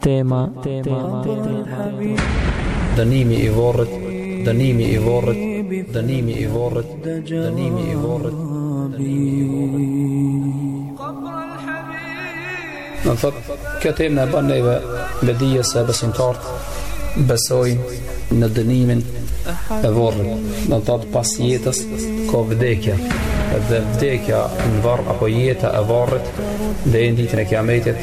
Tema, tema, Dënimi i vorrit, dënimi i vorrit, dënimi i vorrit, dënimi i vorrit. Do të thotë, kjo temë na e ban neve me dije se besimtarët besojnë në dënimin e vorrit. Do të thotë, pas jetës, ko vdekja. Dhe vdekja në varr, apo jeta e vorrit, deri në ditën e kiametit,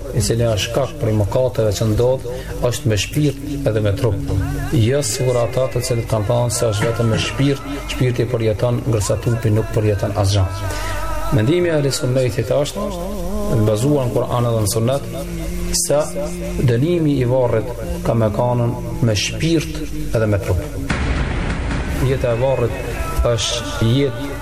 i cili është shkak prej mëkateve që ndodh, është me shpirt edhe me trup. Jo sikur ata të cilët kanë thënë se është vetëm me shpirt, shpirti përjeton ndërsa trupi nuk përjeton asgjë. Mendimi i Ehli Sunnetit është bazuar në Kur'an dhe në Sunnet se dënimi i varrit ka me kanë me shpirt edhe me trup. Jeta e varrit është jetë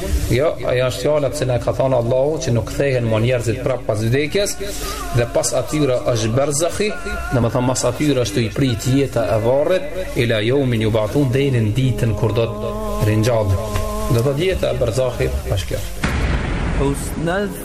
Jo, ajo është fjala të cilën e ka thënë Allahu që nuk kthehen më njerëzit prapë pas vdekjes dhe pas atyre është berzahi, domethënë pas atyre është tu i prit jeta e varrit ila yawmin yub'athun deri në ditën kur do të ringjallen. Do të thotë jeta e berzahit është kjo. Husnaz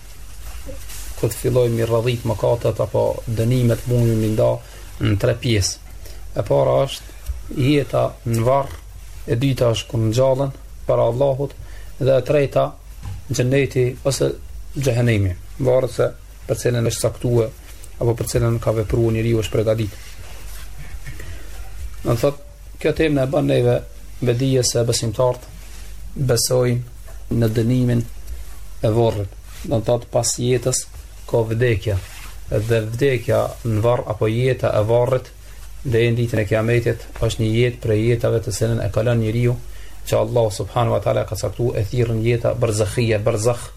kur të fillojmë me i radhit mëkatet apo dënimet mundemi me i nda në tre pjesë. E para është jeta në varr, e dyta është kur ringjallen para Allahut, dhe e treta xheneti ose xhehenemi, varet se për cilën është caktue, apo për cilën ka vepru njeriu është përgatit. Do të thotë, Kjo temë na e bën neve me dije se besimtarët besojnë në dënimin e vorrit. Do të thotë pas jetës ko vdekja. Dhe vdekja në varr apo jeta e varrit deri në ditën e kiametit është një jetë prej jetave të cilën e kalon njeriu që Allahu subhanahu wa taala ka caktu e thirret jeta berzahije berzah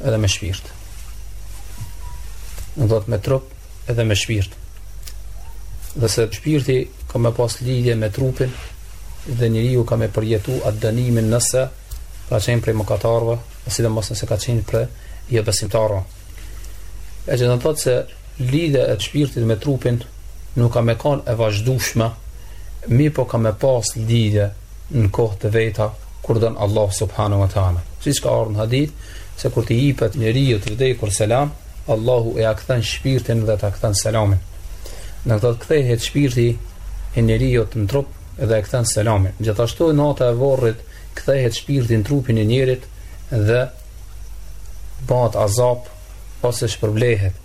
edhe me shpirt. Do të thotë me trup edhe me shpirt. Dhe se shpirti ka me pas lidhje me trupin dhe njeriu ka me përjetu atë dënimin nëse ka qenë prej mëkatarve e sidomos nëse ka qenë prej jobesimtarëve. E që do të thotë se lidhja e shpirtit me trupin nuk ka me kanë e vazhdushme, mirëpo ka me pas lidhje në kohë të veta kur don Allahu subhanahu wa taala. Siç ka ardhur në hadith se kur të jepet njeriut të vdekur selam, Allahu ia kthen shpirtin dhe ta kthen selamin. Do të thotë kthehet shpirti i njeriut në trup dhe e kthen selamin. Gjithashtu nata e vorrit kthehet shpirti në trupin e njerit dhe bëhet azap ose shpërblehet.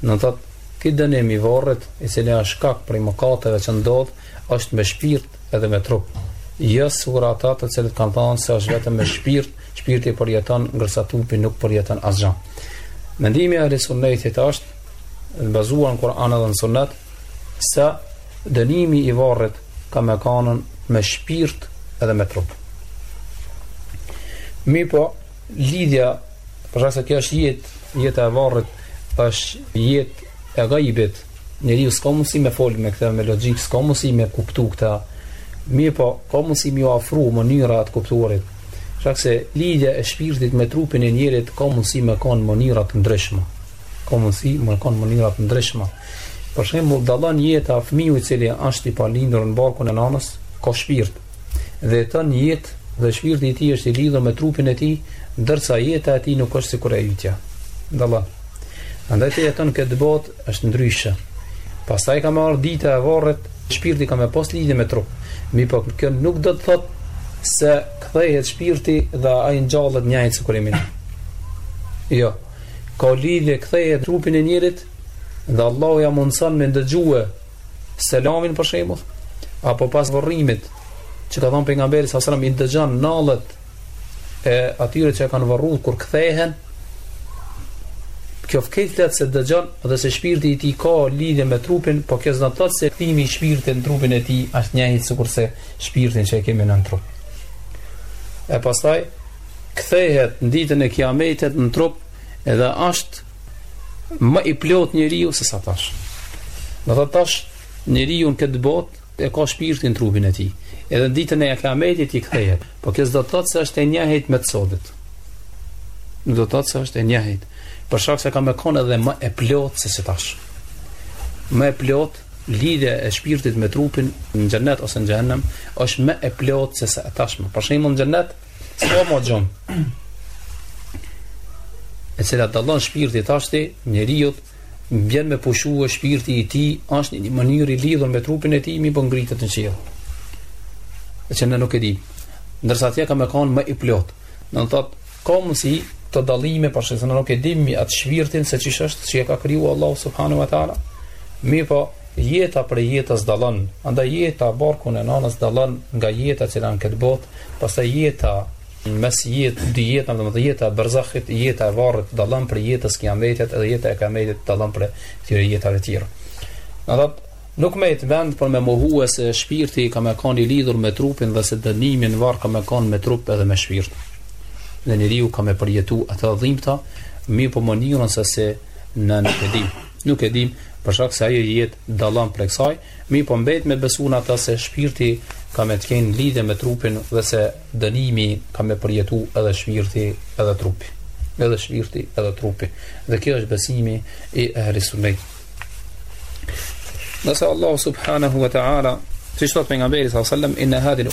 Do të thotë ky dënimi i vorrit, i cili është shkak prej mëkateve që ndodh, është me shpirt edhe me trup. Jo sikur ata të cilët kanë thënë se është vetëm me shpirt, shpirti përjeton ndërsa trupi nuk përjeton asgjë. Mendimi i ehli Sunnetit është bazuar në Kur'an dhe në Sunnet se dënimi i varrit ka me kanë me shpirt edhe me trup. Mirëpo, lidhja, për shkak se kjo është jetë, jeta e varrit, është jetë e gajbit, Njeriu s'ka mundësi me folë për këtë, me logjikë, s'ka mundësi me kuptu këtë. Mirëpo, ka mundësi me ju afru mënyra e të kuptuarit. Shkak se lidhja e shpirtit me trupin e njeriut ka mundësi me kanë mënyra të ndryshme. Ka mundësi me kanë mënyra të ndryshme. Për shembull, dallon jeta fëmiu i cili është i palindur në barkun e nanës, ka shpirt. Dhe jeton jetë dhe shpirti i tij është i lidhur me trupin e tij, ndërsa jeta e tij nuk është sikur e jotja. Dallon. Andaj ti jeton këtë botë Është ndryshe. Pastaj ka me ardhë dita e varrit, shpirti ka me pas lidhje me trup. Mirëpo kjo nuk do të thot se kthehet shpirti dhe ai ngjallet njëjtë sikur e kemi ne. Jo. Ka lidhje kthehet n'trupin e njeriut dhe Allahu ja mundson me ndëgju selamin për shembull apo pas vorrimit që ka thënë pejgamberi alejhi selam i dëgjon nallet e atyre që e kanë vorru kur kthehen kjo flet se dëgjon dhe se shpirti i tij ka lidhje me trupin po kjo s'do thot se kthimi i shpirtit në trupin e tij është njëjtë sikurse shpirtin që e kemi ne në trup e pastaj kthehet në ditën e kiametit në trup edhe është më i plot njeriu se sa tash do thot tash njeriu në këtë bot e ka shpirtin në trupin e tij edhe ditën e kiametit i kthehet Po kjo s'do të thotë se është e njëjtë me t'sodit. Nuk do të thotë se është e njëjtë. Për shkak se ka me kon edhe më e plot se si tash. Më e plot lidhja e shpirtit me trupin në xhennet ose në xhehenem është më e plot se sa e tashmja. Për shembull në xhennet s'ka më gjum. E cila dallon shpirti tash te njeriu Vjen me pushu shpirti i tij, është një mënyrë i lidhur me trupin e tij, mirëpo ngritet në qiell. E që ne nuk e dimë. Ndërsa atje ka me kanë më i plot. Do të thotë, ka mundësi të dallojë, për shkak se ne nuk e dimë atë shpirtin se qysh është, që e ka kriju Allahu subhanahu wa ta'ala. Mirëpo, jeta prej jetës dallon, andaj jeta n'barkun e nanës dallon nga jeta që jena në këtë botë, pastaj jeta Në mes jetë, dy jetëve, domethënë jeta e berzahit, jeta e varrit, dallon prej jetës kiametit, edhe jeta e kiametit, dallon prej këtyre jetëve tjera. Do thotë nuk mbetet vend për me mohu se shpirti ka me kanë i lidhur me trupin dhe se dënimi n'varr ka me kanë me trup edhe me shpirt. Dhe njeriu ka me përjetu atë dhimtë, mirëpo mënyrën se si ne nuk e dim. Nuk e dim, për shkak se ajo jetë dallon prej kësaj, Mirëpo mbet me besu në ata se shpirti ka me qenë lidhje me trupin dhe se dënimi ka me përjetu edhe shpirti edhe trupi. Edhe shpirti edhe trupi. Dhe kjo është besimi i ehli sunnet. Nes'elullah subhanahu wa ta'ala, siç thotë pejgamberi sallam, inë hadin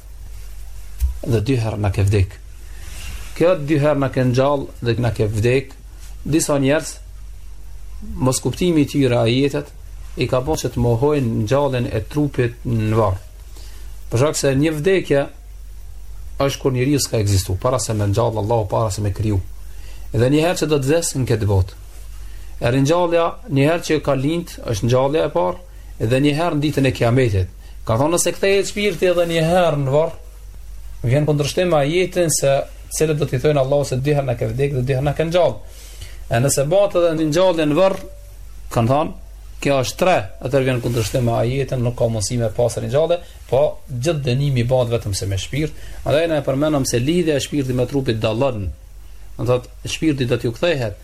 dhe dy herë na ke vdek. Kjo dy herë na ke ngjall dhe na ke vdek. Disa njerëz moskuptimi i këtyre ajeteve i ka bërë që të mohojnë ngjalljen e trupit në varr. Për shkak se një vdekje është kur njeriu s'ka ekzistuar para se me ngjall Allahu para se me kriju. Dhe një herë që do të vdes në këtë botë. E ringjallja një herë që ka lind është ngjallja e parë dhe një herë në ditën e Kiametit. Kanë thënë nëse kthehet shpirti edhe një herë në varr, vjen në kundërshtim me ajetin se cilët do t'i thonë Allahut se dy herë na ke vdekë dhe dy herë na ke ngjall. E nëse bëhet edhe një ngjallje në varr, kanë thonë Kjo është tre, atëherë vjen në kundërshtim me ajetin, nuk ka mundësi me pas ngjallje, po gjithë dënimi bëhet vetëm se me shpirt. Andaj ne e përmendëm se lidhja e shpirtit me trupin dallon. Do thotë shpirti do t'ju kthehet,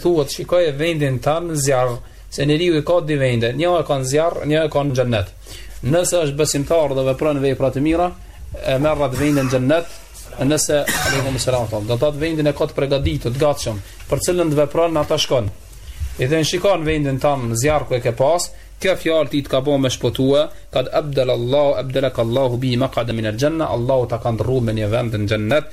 Thuhet, shikoje vendin tënd në zjarr, se njeriu i ka dy vende, një e ka në zjarr, një e ka në xhennet. Nëse është besimtar dhe vepron vepra të mira, e merr atë vendin në xhennet, nëse alaykum selam tal, do të thotë vendin e ka të përgatitur, të gatshëm, për cilën të vepron ata shkon. I thonë shikoje vendin tënd në zjarr ku e ke pas, kjo fjalë ti të ka bo me shpëtu, kad abdal Allah, abdalak Allahu bihi maqad min al-janna, Allahu ta ka ndërruar me një vend në xhennet.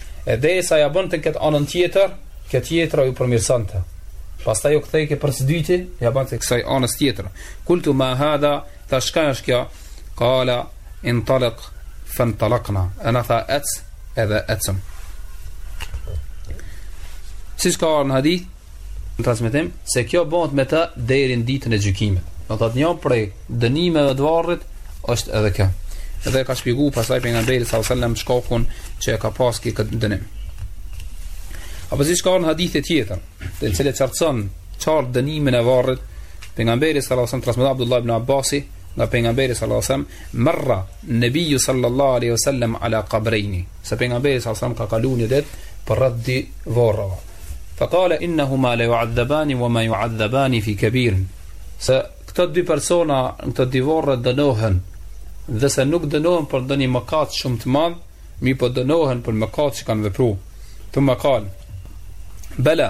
E derisa ja bënte këtë anën tjetër, kjo tjetra ju përmirësonte. Pastaj u kthejke për së dyti, ja bënte kësaj anës tjetër. Kultu ma hadha, tha çka është kjo? Kala, intalëk, fëntalëkna. E më tha ec, edhe ecëm. Siç ka ardh në hadith, në transmetim se kjo bëhet me të deri në ditën e gjykimit. Do thotë një prej dënimeve të varrit është edhe kjo. Edhe ka shpjeguar pastaj pejgamberi sallallahu alajhi wasallam shkakun që e ka pas këtë dënim. Apo siç ka në hadithe tjera, të cilat qartësojnë qartë dënimin e varrit, pejgamberi sallallahu alajhi wasallam transmeton Abdullah ibn Abbasi nga pejgamberi sallallahu alajhi wasallam, "Marra Nebiu sallallahu alaihi wasallam ala qabrayni. Se pejgamberi sallallahu alaihi wasallam ka kaluar një ditë përreth dy varreve. Fa qala innahuma la yu'adzabani wa ma yu'adzabani fi kabir. Se këto dy persona në këto dy varre dënohen dhe se nuk dënohen për ndonjë mëkat shumë të madh, mirëpo dënohen për mëkat që kanë vepruar. Thumma qal. Bala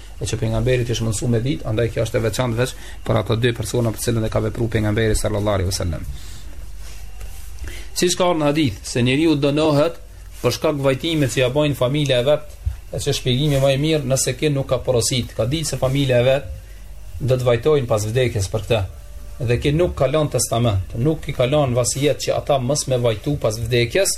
e që pejgamberi t'është mundsu me ditë, andaj kjo është e veçantë veç për ato dy persona për cilën e ka vepruar pejgamberi sallallahu alaihi wasallam. Siç ka në hadith se njeriu dënohet për shkak t'vajtimit që ja bën familja e vet, e që shpjegimi më i mirë nëse ky nuk ka porosit, ka ditë se familja e vet do të vajtojnë pas vdekjes për këtë. Dhe ky nuk ka lënë testament, nuk i ka lënë vasijet që ata mos me vajtu pas vdekjes,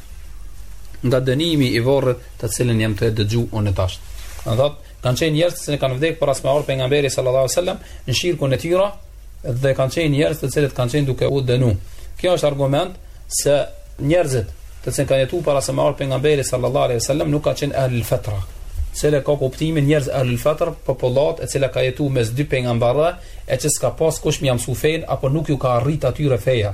nga dënimi i vorrit të cilin jam tu dëgju unë tash. Do t'thotë, kanë qenë njerëz që kanë vdekur para se me ardhë pejgamberi sallallahu alajhi wasallam në shirkun e tyre dhe kanë qenë njerëz të cilët kanë qenë duke u dënu. Kjo është argument se njerëzit të cilët kanë jetuar para se me ardhë pejgamberi sallallahu alajhi wasallam nuk kanë qenë ahlul fatra. Cilë ka kuptimin njerëz ahlul fatra, popullata e cila ka jetuar mes dy pejgamberëve, e që s'ka pas kush me jau msu fenë apo nuk ju ka arrit atyre feja.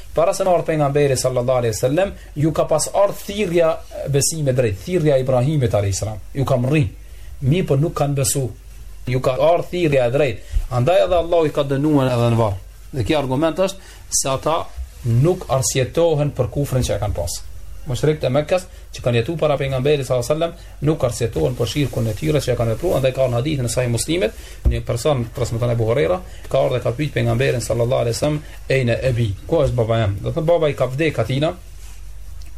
Para se me ardhë pejgamberi sallallahu alaihi wasallam, ju ka pas ardhë thirrja e besimit t'drejtë, thirrja e Ibrahimit alaihi salam. Ju ka mrri, mirëpo nuk kanë besu. Ju ka ardhë thirrja e drejtë. Andaj edhe Allahu i ka dënuar edhe në varr. Dhe kjo argument është se ata nuk arsyetohen për kufrin që e kanë pas. Mushrikët e Mekës që kanë jetuar para pejgamberit sallallahu alaihi wasallam nuk arsyetohen për shirkun e tyre që e kanë vepruar andaj ka në hadithin e sahih muslimit një person transmeton Ebu Hurejra ka ardhë e ka pyet pejgamberin sallallahu alaihi wasallam ejne ebi ku është baba jem do të thotë baba i ka vdek atina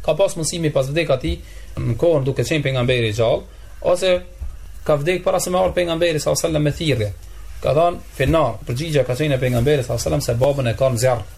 ka pas mundësi me pas vdek ati në kohën duke qenë pejgamberi i gjallë ose ka vdek para se me ardhë pejgamberi sallallahu alaihi wasallam me thirrje ka thënë fin-nar përgjigja ka qenë pejgamberi sallallahu alaihi wasallam se babën e ka në zjarr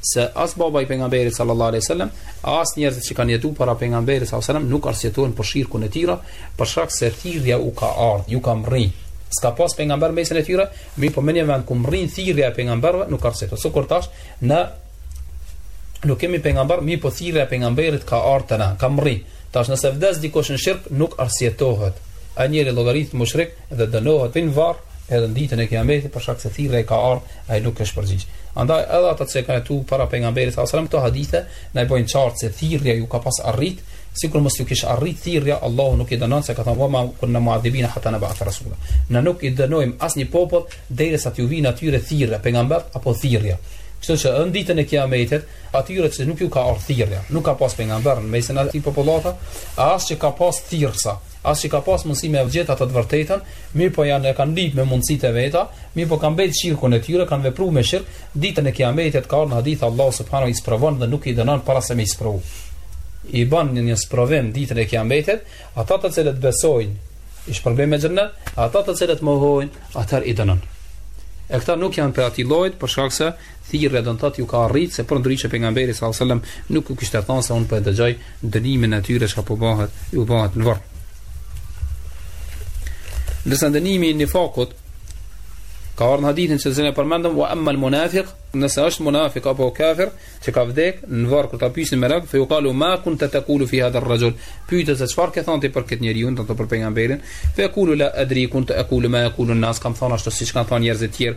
se as baba i pejgamberit sallallahu alaihi wasallam, as njerëzit që kanë jetuar para pejgamberit sallallahu alaihi wasallam nuk arsyetohen për shirkun e tyre, për shkak se thirrja u ka ardhur, ju ka mrri. S'ka pas pejgamber n'mesin e tyre, mirëpo në një vend ku mrrin thirrja e pejgamberëve nuk arsjetojnë. Sikur tash ne nuk kemi pejgamber, mirëpo thirrja e pejgamberit ka ardhur te ne, ka mrri. Tash nëse vdes dikush në shirk nuk arsyetohet. Ai njeri llogaritet mushrik dhe dënohet në varr edhe në ditën e kiametit për shkak se thirrja i ka ardhë e ai nuk është përgjigj andaj edhe ata që kanë jetu para pejgamberit sallallahu alajhi wasallam këto hadithe na i bëjnë t'qartë se thirrja ju ka pas arrit sikur mos ju kish arrit thirrja, Allahu nuk i dënon se ka thënë vama kunna muadhibina hatta nab'atha rasula. Ne nuk i dënojmë asnjë popull derisa t'ju vijë atyre thirrja pejgamber apo thirrja. Kështu që në ditën e Kiametit, atyre që nuk ju ka ardhur thirrja, nuk ka pas pejgamber në mesin e asaj popullate, as që ka pas thirrsa, As që ka pas mundësi me e gjet atë të vërtetën, mirëpo janë e kanë lyp me mundësitë e veta, mirëpo kanë mbet n'shirkun e tyre, kanë vepru me shirk, ditën e Kijametit ka ardhë në hadith Allahu subhanahu i sprovon dhe nuk i dënon para se me i sprovu. I bën një, një sprovë n'ditën e Kijametit, ata të cilët besojnë i shpërblen me xhennet, ata të cilët mohojnë, atëherë i dënon. E këta nuk janë prej atij lloji, për shkak se Thirrja do të thotë ju ka arritë se përndryshe pejgamberi sallallahu alajhi wasallam nuk ju kishte thënë se unë po e dëgjoj dënimin e tyre çka po bëhet, ju bëhet në varr. Ndërsa dënimi i nifakut ka ardhur në hadithin siç e përmendëm wa amma al munafiq nëse është munafik apo kafir që ka vdek në varr kur ta pyesin me radhë fe yuqalu ma kunta taqulu fi hadha ar-rajul pyetja se çfarë ke thënë ti për këtë njeri do të thotë për pejgamberin fe yaqulu la adri kunta aqulu ma yaqulu an-nas kam thënë ashtu siç kanë thënë njerëzit e tjerë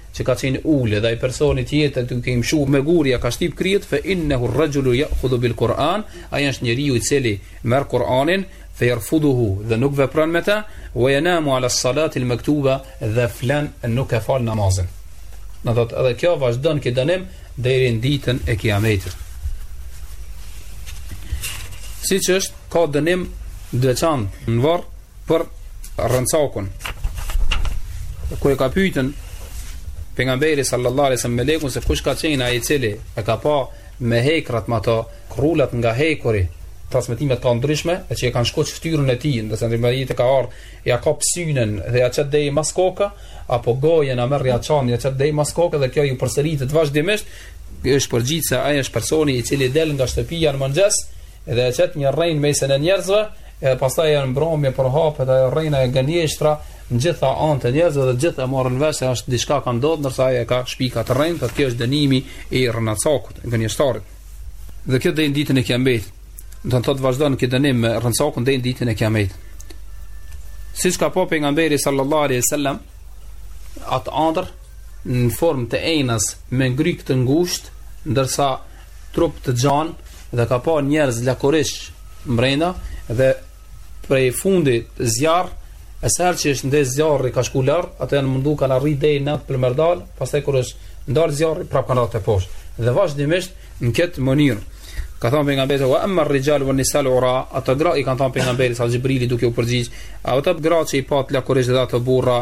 që ka qenë ulë dhe ai personi tjetër duke i mshu me gurë ja ka shtyp kryet fe innehu rexhulu ja'khudhu bil kur'an ai është njeriu i cili merr kur'anin fe jerfuduhu dhe nuk vepron me të wa yanamu ala salatil maktuba dhe flen nuk e fal namazin do thot edhe kjo vazhdon këtë dënim deri në ditën e kiametit siç është ka dënim të veçantë në varr për rrencakun kur e ka pyet pejgamberi sallallahu alejhi ue selem melekun se kush ka qenë ai i cili e ka pa me hekrat me ato krullat nga hekuri transmetime të ndryshme e që e kanë shkoq ftyrën e tij ndërsa në rrimë e ka ardh e ja ka psynën dhe ja qet deri mas koka apo gojën ja merr ja çan ja qet deri mas koka dhe kjo ju përsëritet vazhdimisht është përgjigjë se ai është personi i cili del nga shtëpia në mëngjes dhe e qet një rrenë mesin e njerëzve Edhe pastaj deri në mbrëmje përhapet ajo rrena e gënjeshtra në gjitha anët e njerëzve dhe gjithë e marrin vesh se është diçka ka ndodhur ndërsa ai e ka shpik atë rrenë, thotë kjo është dënimi i rrencakut, gënjeshtarit. Dhe kjo deri në ditën e Kiametit. Do të thotë vazhdon këtë dënim me rrencakun deri në ditën e Kiametit. Siç ka pa pejgamberi sallallahu alaihi wasallam atë ëndër në formë të enës me grykë të ngushtë, ndërsa trup të gjanë dhe ka pa njerëz lakurish mbrenda dhe prej fundi zjarr e sa herë që është ndezë zjarri ka shku lart ata janë mundu kanë arritë deri në atë për me dal jashtë e kur është ndalë zjarri prap kanë ra te poshtë dhe vazhdimisht në këtë mënyrë ka thonë pejgamberit wa emma rrijal wa nisal ura ato gra i ka thonë pejgamberit xhibrili duke u përgjigj ato gra që i patë lakurish dhe ata burra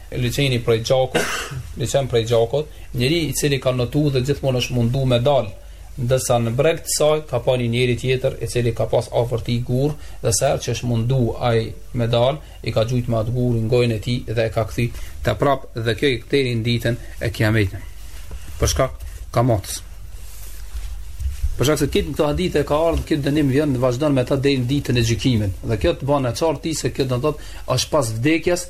Liqeni prej gjakut, liqen prej gjakut, njeri i cili ka notu dhe gjithmonë është mundu me dalë, ndërsa në breg të saj ka pa një njeri tjetër i cili ka pas afër tij gur dhe sa herë që është mundu ai me dal i ka gjujt me ata gur në gojën e tij dhe e ka kthy prap dhe kjo i deri në ditën e kiametit për shkak kamatës për shkak se këtë në këto hadithe ka ardhë këtë dënim vjen e vazhdon me ta deri në ditën e gjykimit dhe kjo ta ban të qartë ty se kjo do të thotë është pas vdekjes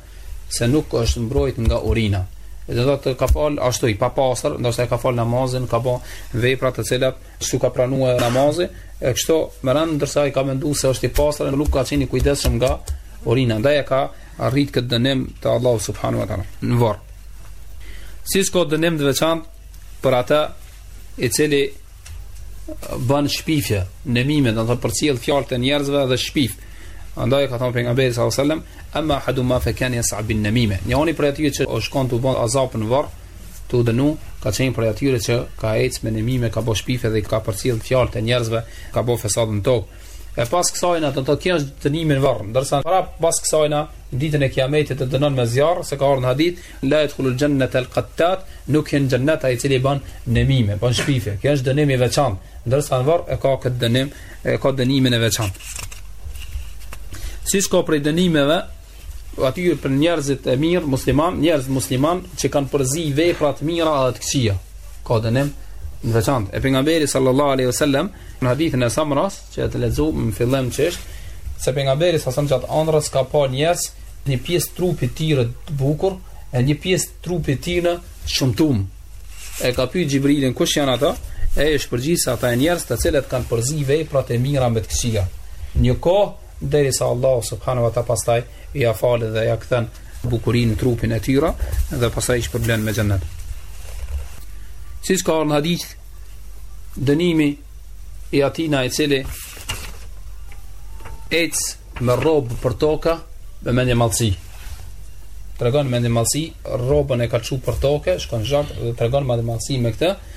se nuk është mbrojt nga urina. Dhe do të thotë ka fal ashtu i papastër, ndoshta e ka fal namazin, ka bën vepra të cilat s'u ka pranuar namazi, e kështu me radhë ndërsa ai ka menduar se është i pastër, nuk ka qenë i kujdesshëm nga urina. Ndaj e ka arrit këtë dënim te Allahu subhanahu wa taala. Në varr. Siç ka dënim të veçantë për atë i cili bën shpifje nemime, do të thotë përcjell fjalët e njerëzve dhe shpif. Andaj ka thënë pejgamberi sallallahu alajhi wasallam, "Amma ahaduhuma fa kana yas'a bin namime." Njoni prej atyre që ishin tu bën azap në varr, tu dënu, ka qenë prej atyre që ka ecë me nemime, ka bën shpifje dhe ka përcjell fjalët e njerëzve, ka bën fesad në tokë. E pas kësajna do të kesh dënimin varr, ndërsa prapë pas kësajna ditën e kiametit të dënon me zjarr, se ka ardhur në hadith, la yadkhulu al-jannata qattat, nuk hyn xhennet ai i cili bën nemime, bën shpifje. Kjo është dënim i veçantë, ndërsa në varr e ka këtë dënim, e ka dënimin e veçantë. Siç ka prej dënimeve aty për njerëzit e mirë musliman, njerëz musliman që kanë përzi vepra të mira dhe të këqija. Ka dënim të veçantë. E pejgamberi sallallahu alaihi wasallam në hadithin e Semuras që e kemi lexu në fillim që është se pejgamberi sa sam gjatë ëndrrës ka pa njerëz një pjesë trupit të tyre të bukur e një pjesë trupit të tyre të shëmtum. E ka pyet Xhibrilin kush janë ata? E është përgjigj se ata njerëz të cilët kanë përzi veprat e mira me të këqija. Një kohë derisa Allahu subhanahu wa taala pastaj ia fal dhe ia kthen bukurinë në trupin e tyre dhe pastaj i shpërblen me xhennet. Siç ka në hadith dënimi i atijna i cili ec me rrobë për toke me mendjemadhësi. Tregon mendjemadhësi, rrobën e ka çu për tokë, shkon zhag dhe tregon mendjemadhësi me këtë.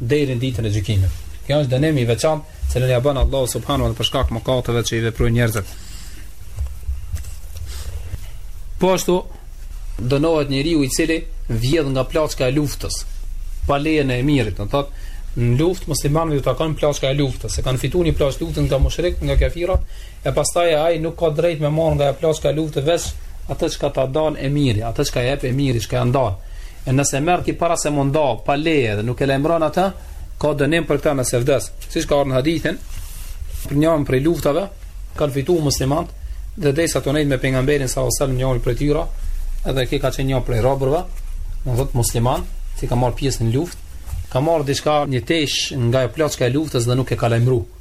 deri në ditën e gjykimit. Kjo është dënim i veçantë që ua bën Allahu subhanahu wa taala për shkak të mëkateve që i veprojnë njerëzit. Po ashtu dënohet njeriu i cili vjedh nga plaçka e luftës pa lejen e emirit, do thotë në luftë muslimanëve u takon plaçka e luftës, se kanë fituar një plaçkë luftë nga mushrikët, nga kafirat, E pastaj ai nuk ka drejt me marr nga plaçka e luftës veç atë çka ta dan emiri, atë çka jep emiri, çka ja ndan. E nëse merr ti para se me u nda, pa leje dhe nuk e lajmëron atë, ka dënim për këtë nëse vdes. Siç ka ardhur në hadithin, për njërin prej luftave kanë fituar muslimanët dhe deshën të nejnë me pejgamberin sallallahu alajhi wasallam njëri prej tyre, edhe ky ka qenë një prej robërve, do të thotë musliman, që ka marr pjesë në luftë, ka marr diçka një tesh nga plaçka e luftës dhe nuk e ka lajmëruar.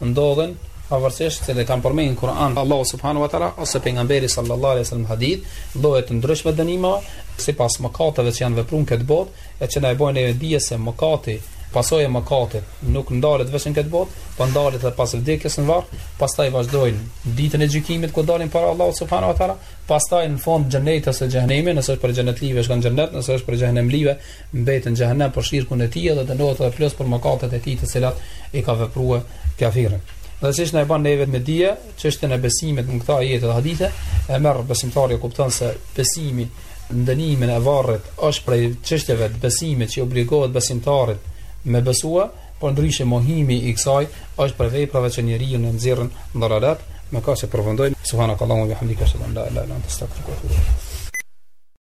ndodhen pavarësisht se kanë përmendur në Kur'an Allahu subhanahu wa taala ose pejgamberi sallallahu alaihi wasallam në hadithe, lloje të ndryshme dënimesh sipas mëkateve që janë vepruar në këtë botë, e që na e bën ne me dije se mëkati, pasoja e mëkatit, nuk ndalet vetëm në këtë botë, por ndalet edhe pas vdekjes në varr, pastaj vazhdon ditën e gjykimit ku dalin para Allahut subhanahu wa taala, pastaj në fund xheneti ose xhehenemi, nëse është për xhenetlive shkon në xhenet, nëse është për xhehenemlive mbetet në xhehenem për shirkun e tij dhe dënohet edhe plus për mëkatet e tij të cilat i ka vepruar kafiri. Dhe siç na e bën neve me dije, çështjen e besimit në këto ajete dhe hadithe, e merr besimtari e kupton se besimi në dënimin e varrit është prej çështjeve të besimit që obligohet besimtarit me besua, por ndryshe mohimi i kësaj është prej veprave që njeriun e nxjerrin në dalalet, me kaq e përfundojmë subhanakallahumma wa bihamdika ashhadu an la ilaha illa anta astaghfiruka wa atubu